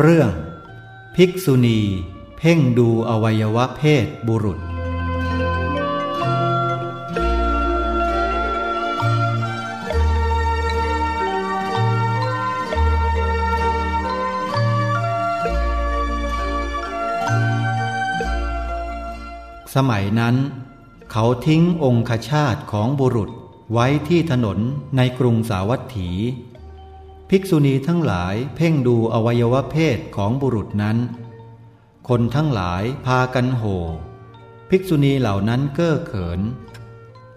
เรื่อง ภิกษุณี เพ่งดูอวัยวะเพศบุรุษ สมัยนั้น เขาทิ้งองคชาตของบุรุษไว้ที่ถนนในกรุงสาวัตถี ภิกษุณีทั้งหลายเพ่งดูอวัยวะเพศของบุรุษนั้น คนทั้งหลายพากันโห่ภิกษุณีเหล่านั้นเก้อเขิน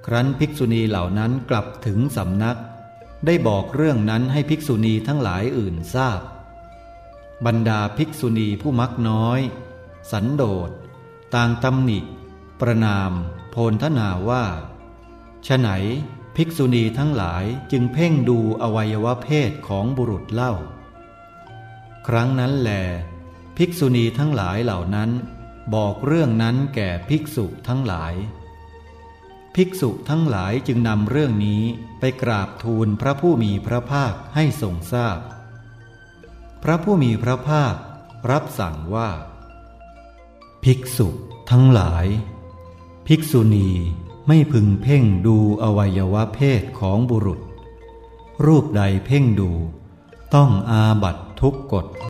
ครั้นภิกษุณีเหล่านั้นกลับถึงสำนัก ได้บอกเรื่องนั้นให้ภิกษุณีทั้งหลายอื่นทราบ บรรดาภิกษุณีผู้มักน้อย สันโดษต่างตำหนิ ประนาม โพลทนาว่าฉไหน ภิกษุณีทั้งหลายจึงเพ่งดูอวัยวะเพศของบุรุษเล่า ครั้งนั้นแล ภิกษุณีทั้งหลายเหล่านั้น บอกเรื่องนั้นแก่ภิกษุทั้งหลาย ภิกษุทั้งหลายจึงนำเรื่องนี้ไปกราบทูลพระผู้มีพระภาคให้ทรงทราบพพระผู้มีพระภาครับสั่งว่า ภิกษุทั้งหลาย ภิกษุณี ไม่พึงเพ่งดูอวัยวะเพศของบุรุษ รูปใดเพ่งดู ต้องอาบัตทุกกฎ